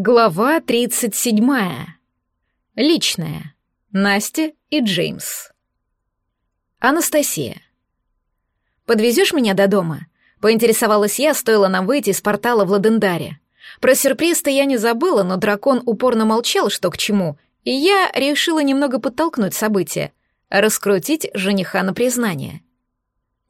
Глава 37. Личная. Настя и Джеймс. Анастасия. «Подвезешь меня до дома?» — поинтересовалась я, стоило нам выйти из портала в Ладендаре. Про сюрприз-то я не забыла, но дракон упорно молчал, что к чему, и я решила немного подтолкнуть события, раскрутить жениха на признание.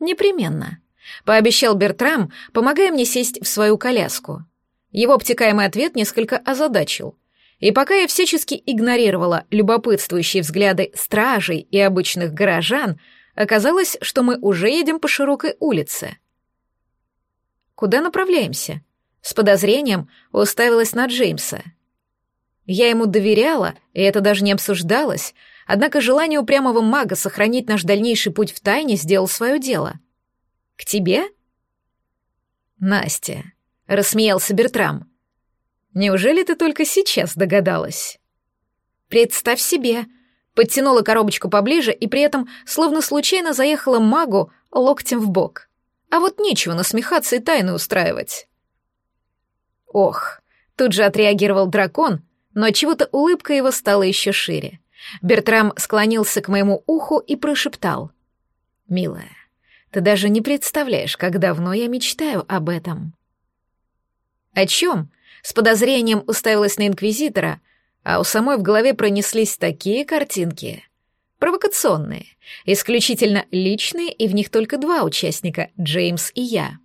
«Непременно», — пообещал Бертрам, помогая мне сесть в свою коляску — его обтекаемый ответ несколько озадачил. И пока я всячески игнорировала любопытствующие взгляды стражей и обычных горожан, оказалось, что мы уже едем по широкой улице. «Куда направляемся?» С подозрением уставилась на Джеймса. Я ему доверяла, и это даже не обсуждалось, однако желание упрямого мага сохранить наш дальнейший путь в тайне сделал свое дело. «К тебе?» «Настя», — рассмеялся Бертрам. «Неужели ты только сейчас догадалась?» «Представь себе!» — подтянула коробочку поближе и при этом словно случайно заехала магу локтем в бок. «А вот нечего насмехаться и тайны устраивать». «Ох!» — тут же отреагировал дракон, но чего-то улыбка его стала еще шире. Бертрам склонился к моему уху и прошептал. «Милая, ты даже не представляешь, как давно я мечтаю об этом». О чем? С подозрением уставилась на инквизитора, а у самой в голове пронеслись такие картинки. Провокационные, исключительно личные, и в них только два участника, Джеймс и я.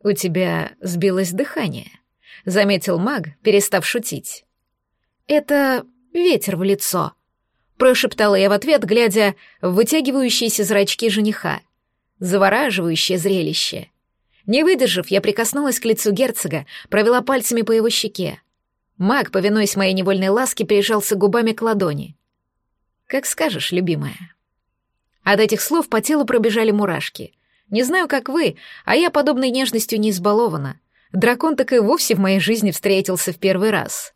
«У тебя сбилось дыхание», — заметил маг, перестав шутить. «Это ветер в лицо», — прошептала я в ответ, глядя в вытягивающиеся зрачки жениха. «Завораживающее зрелище». Не выдержав, я прикоснулась к лицу герцога, провела пальцами по его щеке. Маг, повинуясь моей невольной ласке, прижался губами к ладони. «Как скажешь, любимая». От этих слов по телу пробежали мурашки. Не знаю, как вы, а я подобной нежностью не избалована. Дракон так и вовсе в моей жизни встретился в первый раз.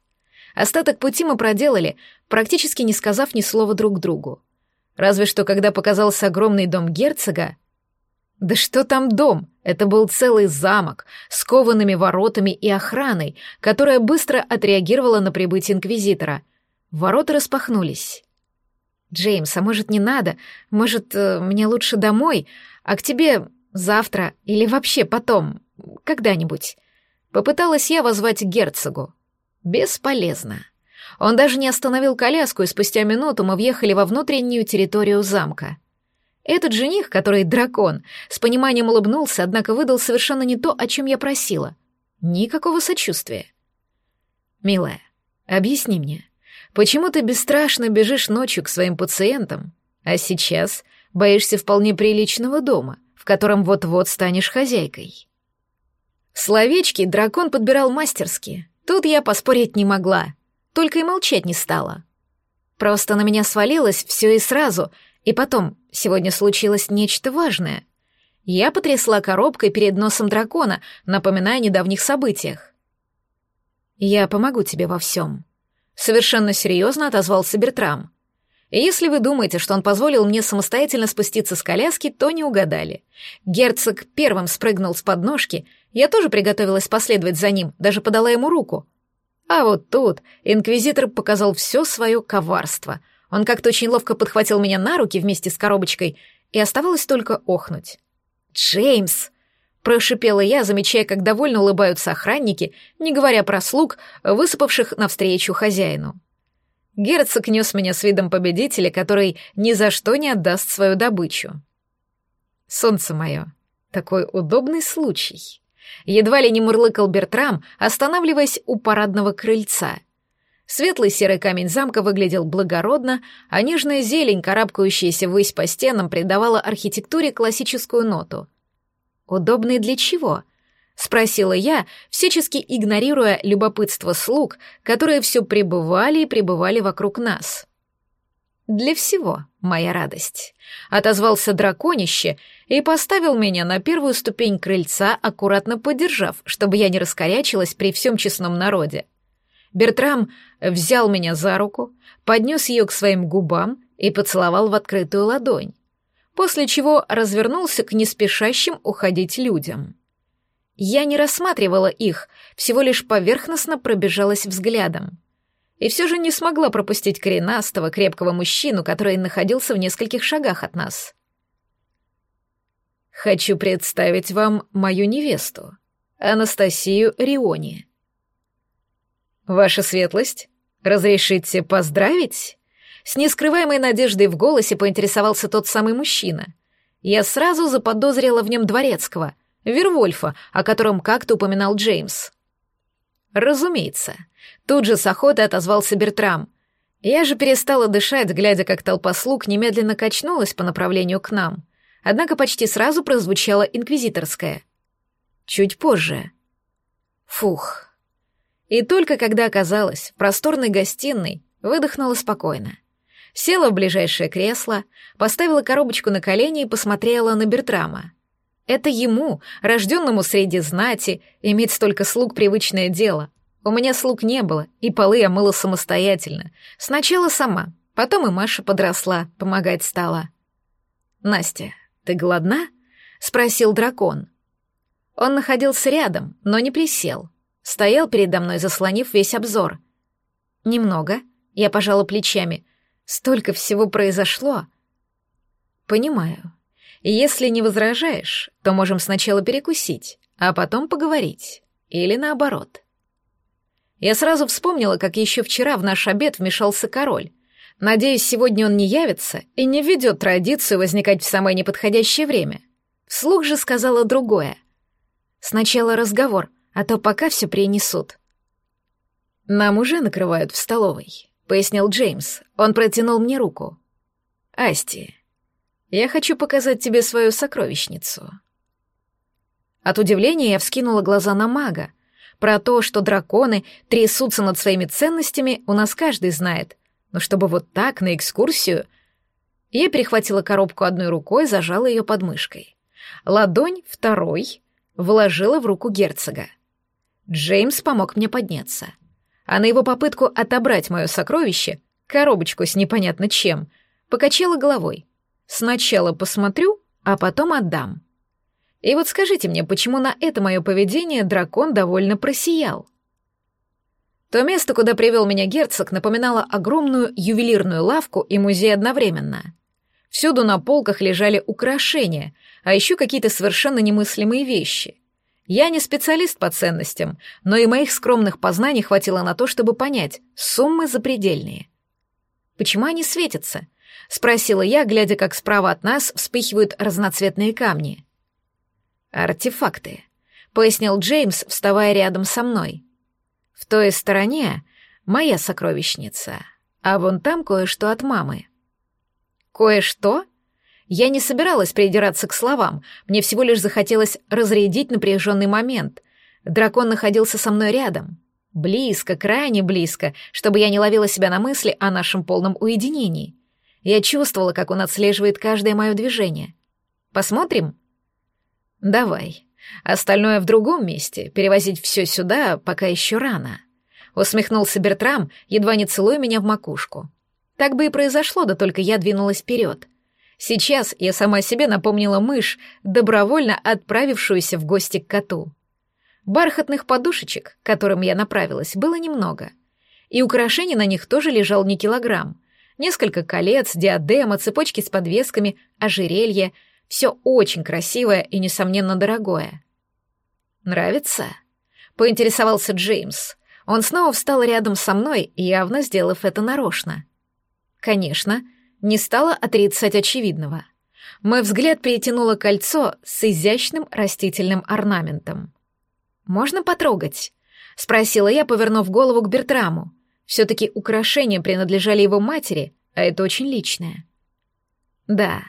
Остаток пути мы проделали, практически не сказав ни слова друг другу. Разве что, когда показался огромный дом герцога... Да что там дом? Это был целый замок с коваными воротами и охраной, которая быстро отреагировала на прибытие инквизитора. Ворота распахнулись. «Джеймс, а может, не надо? Может, э, мне лучше домой? А к тебе завтра или вообще потом? Когда-нибудь?» Попыталась я возвать герцогу. Бесполезно. Он даже не остановил коляску, и спустя минуту мы въехали во внутреннюю территорию замка — этот жених, который дракон, с пониманием улыбнулся, однако выдал совершенно не то, о чем я просила. Никакого сочувствия. «Милая, объясни мне, почему ты бесстрашно бежишь ночью к своим пациентам, а сейчас боишься вполне приличного дома, в котором вот-вот станешь хозяйкой?» Словечки дракон подбирал мастерски. Тут я поспорить не могла, только и молчать не стала. Просто на меня свалилось все и сразу, и потом, Сегодня случилось нечто важное. Я потрясла коробкой перед носом дракона, напоминая о недавних событиях. «Я помогу тебе во всем», — совершенно серьезно отозвался Бертрам. «Если вы думаете, что он позволил мне самостоятельно спуститься с коляски, то не угадали. Герцог первым спрыгнул с подножки, я тоже приготовилась последовать за ним, даже подала ему руку. А вот тут инквизитор показал все свое коварство — он как-то очень ловко подхватил меня на руки вместе с коробочкой, и оставалось только охнуть. «Джеймс!» — прошипела я, замечая, как довольно улыбаются охранники, не говоря про слуг, высыпавших навстречу хозяину. Герцог нес меня с видом победителя, который ни за что не отдаст свою добычу. «Солнце мое, такой удобный случай!» Едва ли не мурлыкал Бертрам, останавливаясь у парадного крыльца — Светлый серый камень замка выглядел благородно, а нежная зелень, карабкающаяся ввысь по стенам, придавала архитектуре классическую ноту. «Удобный для чего?» — спросила я, всячески игнорируя любопытство слуг, которые все пребывали и пребывали вокруг нас. «Для всего, моя радость», — отозвался драконище и поставил меня на первую ступень крыльца, аккуратно поддержав, чтобы я не раскорячилась при всем честном народе. Бертрам взял меня за руку, поднес ее к своим губам и поцеловал в открытую ладонь, после чего развернулся к неспешащим уходить людям. Я не рассматривала их, всего лишь поверхностно пробежалась взглядом. И все же не смогла пропустить коренастого, крепкого мужчину, который находился в нескольких шагах от нас. «Хочу представить вам мою невесту», Анастасию Риони. «Ваша светлость, «Разрешите поздравить?» С нескрываемой надеждой в голосе поинтересовался тот самый мужчина. Я сразу заподозрила в нем дворецкого, Вервольфа, о котором как-то упоминал Джеймс. «Разумеется». Тут же с охотой отозвался Бертрам. Я же перестала дышать, глядя, как толпа слуг немедленно качнулась по направлению к нам. Однако почти сразу прозвучало инквизиторское. Чуть позже. Фух, и только когда оказалась в просторной гостиной, выдохнула спокойно. Села в ближайшее кресло, поставила коробочку на колени и посмотрела на Бертрама. Это ему, рожденному среди знати, иметь столько слуг привычное дело. У меня слуг не было, и полы я мыла самостоятельно. Сначала сама, потом и Маша подросла, помогать стала. «Настя, ты голодна?» — спросил дракон. Он находился рядом, но не присел, стоял передо мной, заслонив весь обзор. Немного, я пожала плечами. Столько всего произошло. Понимаю. Если не возражаешь, то можем сначала перекусить, а потом поговорить. Или наоборот. Я сразу вспомнила, как еще вчера в наш обед вмешался король. Надеюсь, сегодня он не явится и не ведет традицию возникать в самое неподходящее время. Вслух же сказала другое. Сначала разговор — а то пока все принесут». «Нам уже накрывают в столовой», — пояснил Джеймс. Он протянул мне руку. «Асти, я хочу показать тебе свою сокровищницу». От удивления я вскинула глаза на мага. Про то, что драконы трясутся над своими ценностями, у нас каждый знает. Но чтобы вот так, на экскурсию... Я перехватила коробку одной рукой, зажала ее подмышкой. Ладонь второй вложила в руку герцога. Джеймс помог мне подняться. А на его попытку отобрать мое сокровище, коробочку с непонятно чем, покачала головой. Сначала посмотрю, а потом отдам. И вот скажите мне, почему на это мое поведение дракон довольно просиял? То место, куда привел меня герцог, напоминало огромную ювелирную лавку и музей одновременно. Всюду на полках лежали украшения, а еще какие-то совершенно немыслимые вещи. Я не специалист по ценностям, но и моих скромных познаний хватило на то, чтобы понять, суммы запредельные. «Почему они светятся?» — спросила я, глядя, как справа от нас вспыхивают разноцветные камни. «Артефакты», — пояснил Джеймс, вставая рядом со мной. «В той стороне моя сокровищница, а вон там кое-что от мамы». «Кое-что?» Я не собиралась придираться к словам, мне всего лишь захотелось разрядить напряженный момент. Дракон находился со мной рядом. Близко, крайне близко, чтобы я не ловила себя на мысли о нашем полном уединении. Я чувствовала, как он отслеживает каждое мое движение. Посмотрим? Давай. Остальное в другом месте, перевозить все сюда пока еще рано. Усмехнулся Бертрам, едва не целуя меня в макушку. Так бы и произошло, да только я двинулась вперед. Сейчас я сама себе напомнила мышь, добровольно отправившуюся в гости к коту. Бархатных подушечек, к которым я направилась, было немного. И украшений на них тоже лежал не килограмм. Несколько колец, диадема, цепочки с подвесками, ожерелье. Все очень красивое и, несомненно, дорогое. «Нравится?» — поинтересовался Джеймс. Он снова встал рядом со мной, явно сделав это нарочно. «Конечно», не стала отрицать очевидного. Мой взгляд перетянуло кольцо с изящным растительным орнаментом. «Можно потрогать?» — спросила я, повернув голову к Бертраму. Все-таки украшения принадлежали его матери, а это очень личное. «Да».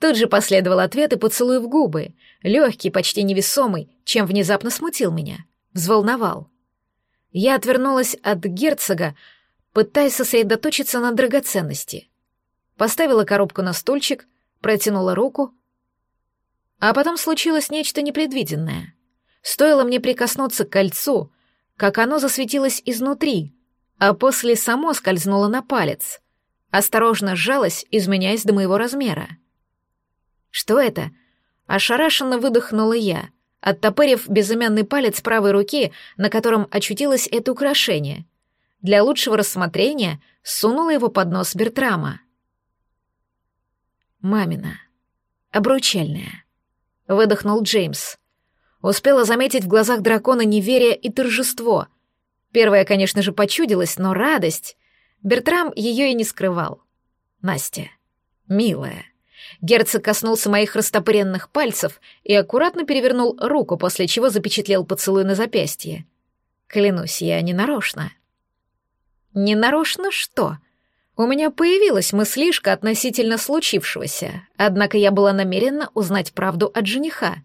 Тут же последовал ответ и поцелуй в губы, легкий, почти невесомый, чем внезапно смутил меня, взволновал. Я отвернулась от герцога, пытаясь сосредоточиться на драгоценности поставила коробку на стульчик, протянула руку. А потом случилось нечто непредвиденное. Стоило мне прикоснуться к кольцу, как оно засветилось изнутри, а после само скользнуло на палец. Осторожно сжалось, изменяясь до моего размера. «Что это?» — ошарашенно выдохнула я, оттопырив безымянный палец правой руки, на котором очутилось это украшение. Для лучшего рассмотрения сунула его под нос Бертрама. Мамина. Обручальная. Выдохнул Джеймс. Успела заметить в глазах дракона неверие и торжество. Первое, конечно же, почудилось, но радость. Бертрам ее и не скрывал. Настя. Милая. Герцог коснулся моих растопыренных пальцев и аккуратно перевернул руку, после чего запечатлел поцелуй на запястье. Клянусь, я не нарочно. Не нарочно что? У меня появилась мыслишка относительно случившегося, однако я была намерена узнать правду от жениха.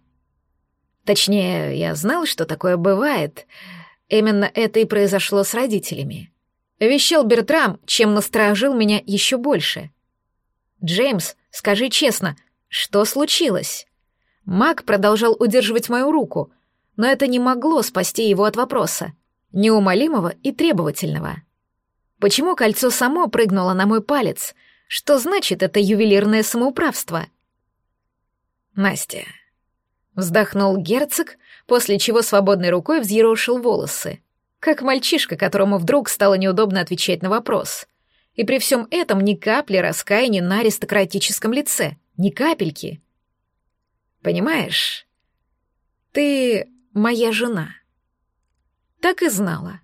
Точнее, я знала, что такое бывает. Именно это и произошло с родителями. Вещал Бертрам, чем насторожил меня еще больше. «Джеймс, скажи честно, что случилось?» Мак продолжал удерживать мою руку, но это не могло спасти его от вопроса, неумолимого и требовательного. Почему кольцо само прыгнуло на мой палец? Что значит это ювелирное самоуправство? Настя. Вздохнул герцог, после чего свободной рукой взъерошил волосы. Как мальчишка, которому вдруг стало неудобно отвечать на вопрос. И при всем этом ни капли раскаяния на аристократическом лице. Ни капельки. Понимаешь? Ты моя жена. Так и знала.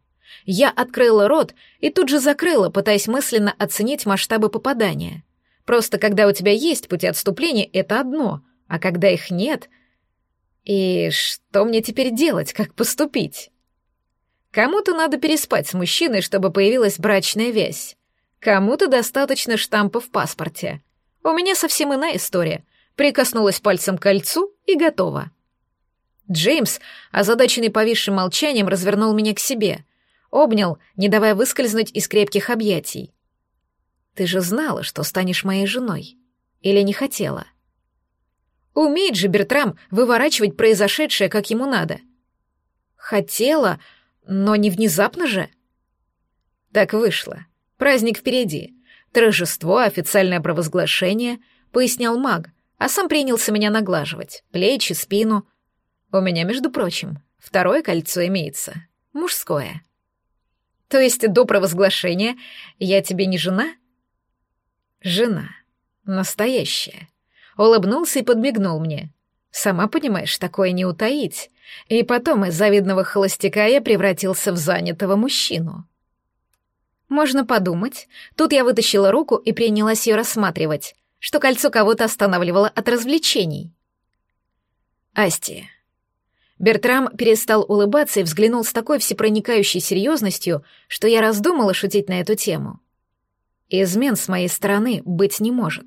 Я открыла рот и тут же закрыла, пытаясь мысленно оценить масштабы попадания. Просто когда у тебя есть пути отступления, это одно, а когда их нет... И что мне теперь делать, как поступить? Кому-то надо переспать с мужчиной, чтобы появилась брачная вязь. Кому-то достаточно штампа в паспорте. У меня совсем иная история. Прикоснулась пальцем к кольцу и готова. Джеймс, озадаченный повисшим молчанием, развернул меня к себе обнял, не давая выскользнуть из крепких объятий. «Ты же знала, что станешь моей женой. Или не хотела?» «Умеет же Бертрам выворачивать произошедшее, как ему надо». «Хотела, но не внезапно же». «Так вышло. Праздник впереди. Торжество, официальное провозглашение», — пояснял маг, а сам принялся меня наглаживать, плечи, спину. «У меня, между прочим, второе кольцо имеется. Мужское». То есть до провозглашения я тебе не жена? Жена. Настоящая. Улыбнулся и подмигнул мне. Сама понимаешь, такое не утаить. И потом из завидного холостяка я превратился в занятого мужчину. Можно подумать. Тут я вытащила руку и принялась ее рассматривать, что кольцо кого-то останавливало от развлечений. Астия. Бертрам перестал улыбаться и взглянул с такой всепроникающей серьезностью, что я раздумала шутить на эту тему. «Измен с моей стороны быть не может.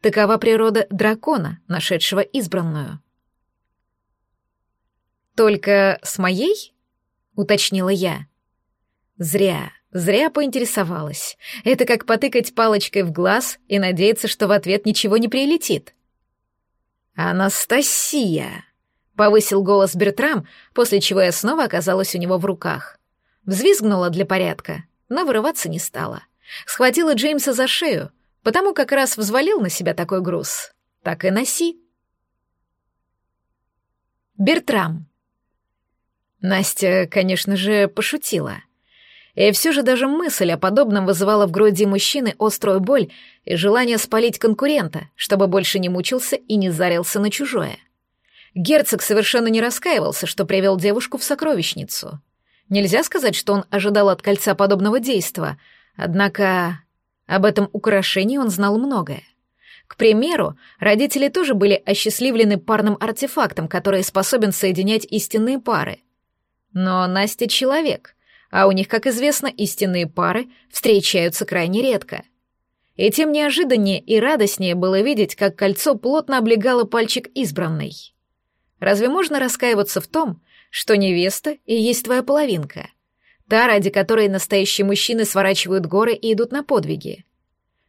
Такова природа дракона, нашедшего избранную». «Только с моей?» — уточнила я. «Зря, зря поинтересовалась. Это как потыкать палочкой в глаз и надеяться, что в ответ ничего не прилетит». «Анастасия!» Повысил голос Бертрам, после чего я снова оказалась у него в руках. Взвизгнула для порядка, но вырываться не стала. Схватила Джеймса за шею, потому как раз взвалил на себя такой груз. Так и носи. Бертрам. Настя, конечно же, пошутила. И все же даже мысль о подобном вызывала в груди мужчины острую боль и желание спалить конкурента, чтобы больше не мучился и не зарился на чужое. Герцог совершенно не раскаивался, что привел девушку в сокровищницу. Нельзя сказать, что он ожидал от кольца подобного действа, однако об этом украшении он знал многое. К примеру, родители тоже были осчастливлены парным артефактом, который способен соединять истинные пары. Но Настя — человек, а у них, как известно, истинные пары встречаются крайне редко. И тем неожиданнее и радостнее было видеть, как кольцо плотно облегало пальчик избранной. Разве можно раскаиваться в том, что невеста и есть твоя половинка? Та, ради которой настоящие мужчины сворачивают горы и идут на подвиги.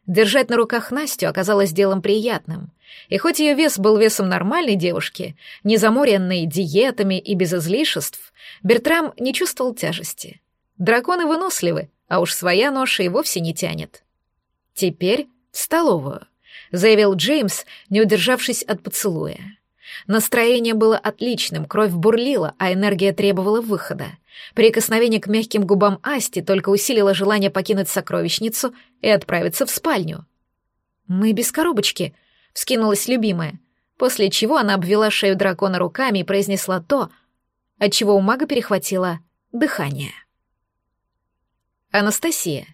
Держать на руках Настю оказалось делом приятным. И хоть ее вес был весом нормальной девушки, не заморенной диетами и без излишеств, Бертрам не чувствовал тяжести. Драконы выносливы, а уж своя ноша и вовсе не тянет. Теперь в столовую, заявил Джеймс, не удержавшись от поцелуя. Настроение было отличным, кровь бурлила, а энергия требовала выхода. Прикосновение к мягким губам Асти только усилило желание покинуть сокровищницу и отправиться в спальню. «Мы без коробочки», — вскинулась любимая, после чего она обвела шею дракона руками и произнесла то, от чего у мага перехватило дыхание. Анастасия.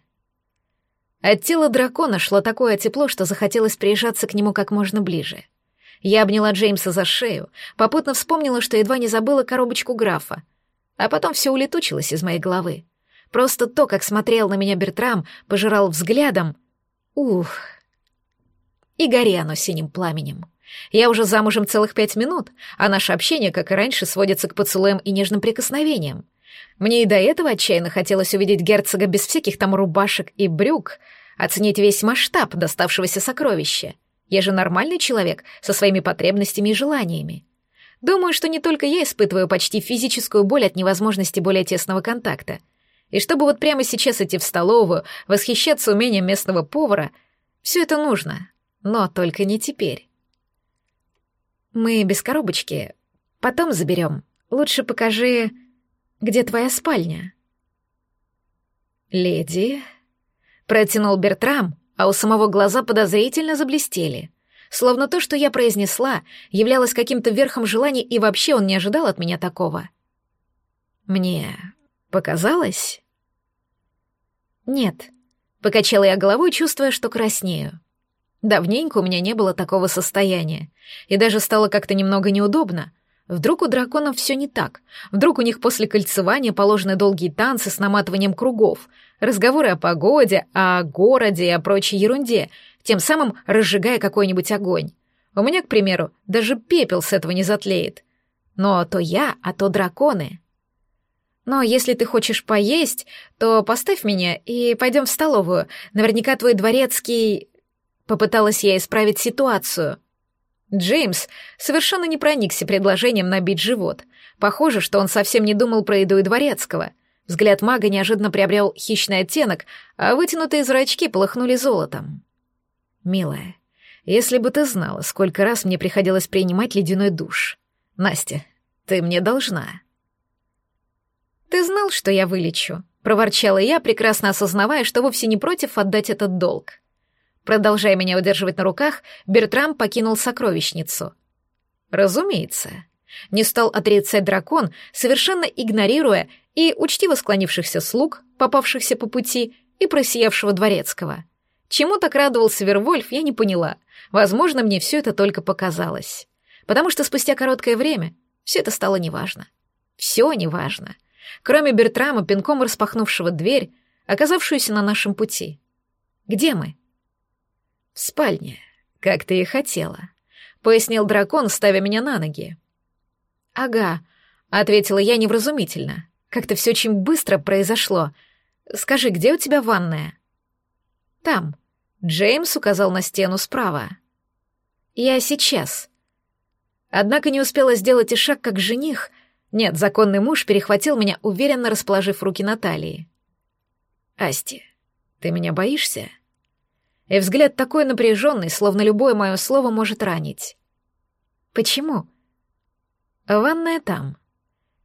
От тела дракона шло такое тепло, что захотелось прижаться к нему как можно ближе — я обняла Джеймса за шею, попутно вспомнила, что едва не забыла коробочку графа. А потом все улетучилось из моей головы. Просто то, как смотрел на меня Бертрам, пожирал взглядом. Ух! И горе оно синим пламенем. Я уже замужем целых пять минут, а наше общение, как и раньше, сводится к поцелуям и нежным прикосновениям. Мне и до этого отчаянно хотелось увидеть герцога без всяких там рубашек и брюк, оценить весь масштаб доставшегося сокровища. Я же нормальный человек, со своими потребностями и желаниями. Думаю, что не только я испытываю почти физическую боль от невозможности более тесного контакта. И чтобы вот прямо сейчас идти в столовую, восхищаться умением местного повара, все это нужно, но только не теперь. Мы без коробочки, потом заберем. Лучше покажи, где твоя спальня. Леди, протянул Бертрам, а у самого глаза подозрительно заблестели. Словно то, что я произнесла, являлось каким-то верхом желаний, и вообще он не ожидал от меня такого. Мне показалось? Нет. Покачала я головой, чувствуя, что краснею. Давненько у меня не было такого состояния, и даже стало как-то немного неудобно — Вдруг у драконов все не так? Вдруг у них после кольцевания положены долгие танцы с наматыванием кругов, разговоры о погоде, о городе и о прочей ерунде, тем самым разжигая какой-нибудь огонь. У меня, к примеру, даже пепел с этого не затлеет. Но то я, а то драконы. Но если ты хочешь поесть, то поставь меня и пойдем в столовую. Наверняка твой дворецкий... Попыталась я исправить ситуацию — Джеймс совершенно не проникся предложением набить живот. Похоже, что он совсем не думал про еду и дворецкого. Взгляд мага неожиданно приобрел хищный оттенок, а вытянутые зрачки полыхнули золотом. «Милая, если бы ты знала, сколько раз мне приходилось принимать ледяной душ. Настя, ты мне должна». «Ты знал, что я вылечу?» — проворчала я, прекрасно осознавая, что вовсе не против отдать этот долг. Продолжая меня удерживать на руках, Бертрам покинул сокровищницу. Разумеется. Не стал отрицать дракон, совершенно игнорируя и учтиво склонившихся слуг, попавшихся по пути, и просиявшего дворецкого. Чему так радовался Вервольф, я не поняла. Возможно, мне все это только показалось. Потому что спустя короткое время все это стало неважно. Все неважно. Кроме Бертрама, пинком распахнувшего дверь, оказавшуюся на нашем пути. Где мы? В спальне, как ты и хотела», — пояснил дракон, ставя меня на ноги. «Ага», — ответила я невразумительно. «Как-то все очень быстро произошло. Скажи, где у тебя ванная?» «Там», — Джеймс указал на стену справа. «Я сейчас». Однако не успела сделать и шаг, как жених. Нет, законный муж перехватил меня, уверенно расположив руки на талии. «Асти, ты меня боишься?» И взгляд такой напряженный, словно любое мое слово может ранить. «Почему?» «Ванная там».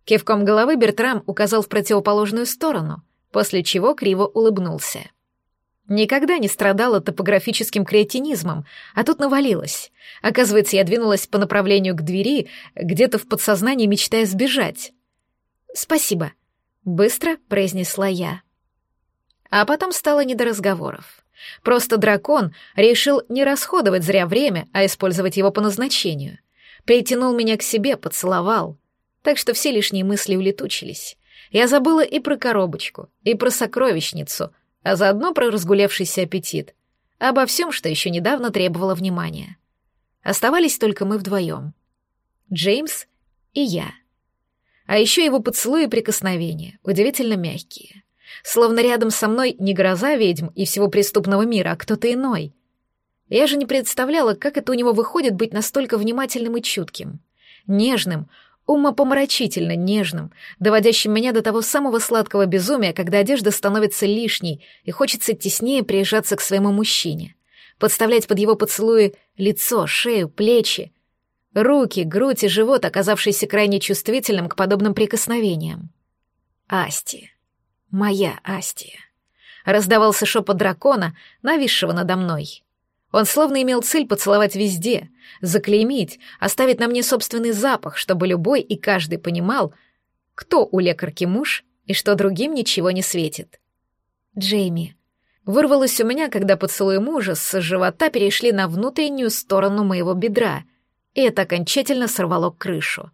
Кивком головы Бертрам указал в противоположную сторону, после чего криво улыбнулся. Никогда не страдала топографическим креатинизмом, а тут навалилась. Оказывается, я двинулась по направлению к двери, где-то в подсознании мечтая сбежать. «Спасибо», — быстро произнесла я. А потом стало не до разговоров. Просто дракон решил не расходовать зря время, а использовать его по назначению. Притянул меня к себе, поцеловал. Так что все лишние мысли улетучились. Я забыла и про коробочку, и про сокровищницу, а заодно про разгулявшийся аппетит. Обо всем, что еще недавно требовало внимания. Оставались только мы вдвоем. Джеймс и я. А еще его поцелуи и прикосновения, удивительно мягкие. Словно рядом со мной не гроза ведьм и всего преступного мира, а кто-то иной. Я же не представляла, как это у него выходит быть настолько внимательным и чутким. Нежным, умопомрачительно нежным, доводящим меня до того самого сладкого безумия, когда одежда становится лишней и хочется теснее приезжаться к своему мужчине. Подставлять под его поцелуи лицо, шею, плечи, руки, грудь и живот, оказавшиеся крайне чувствительным к подобным прикосновениям. Асти моя Астия!» Раздавался шепот дракона, нависшего надо мной. Он словно имел цель поцеловать везде, заклеймить, оставить на мне собственный запах, чтобы любой и каждый понимал, кто у лекарки муж и что другим ничего не светит. Джейми. Вырвалось у меня, когда поцелуи мужа с живота перешли на внутреннюю сторону моего бедра, и это окончательно сорвало крышу.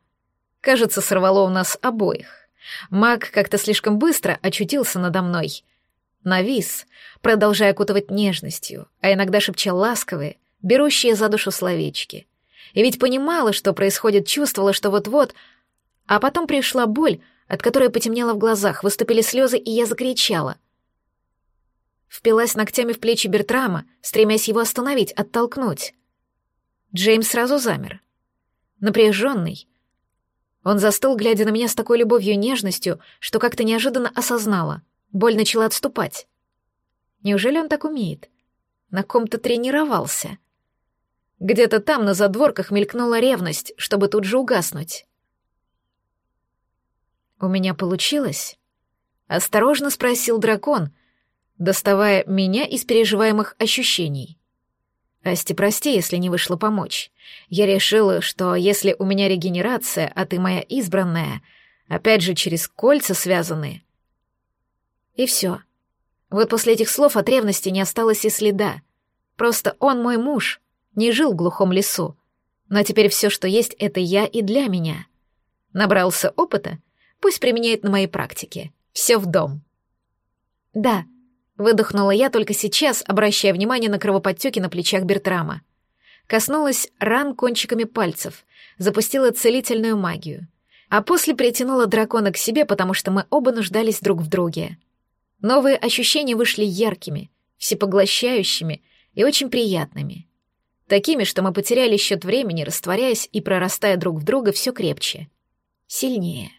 Кажется, сорвало у нас обоих. Маг как-то слишком быстро очутился надо мной. Навис, продолжая окутывать нежностью, а иногда шепча ласковые, берущие за душу словечки. И ведь понимала, что происходит, чувствовала, что вот-вот... А потом пришла боль, от которой потемнело в глазах, выступили слезы, и я закричала. Впилась ногтями в плечи Бертрама, стремясь его остановить, оттолкнуть. Джеймс сразу замер. Напряженный, он застыл, глядя на меня с такой любовью и нежностью, что как-то неожиданно осознала. Боль начала отступать. Неужели он так умеет? На ком-то тренировался. Где-то там, на задворках, мелькнула ревность, чтобы тут же угаснуть. «У меня получилось?» — осторожно спросил дракон, доставая меня из переживаемых ощущений. Асти, прости, если не вышло помочь. Я решила, что если у меня регенерация, а ты моя избранная, опять же через кольца связаны. И все. Вот после этих слов от ревности не осталось и следа. Просто он мой муж, не жил в глухом лесу. Но теперь все, что есть, это я и для меня. Набрался опыта, пусть применяет на моей практике. Все в дом. Да, — Выдохнула я только сейчас, обращая внимание на кровоподтеки на плечах Бертрама. Коснулась ран кончиками пальцев, запустила целительную магию. А после притянула дракона к себе, потому что мы оба нуждались друг в друге. Новые ощущения вышли яркими, всепоглощающими и очень приятными. Такими, что мы потеряли счет времени, растворяясь и прорастая друг в друга все крепче. Сильнее.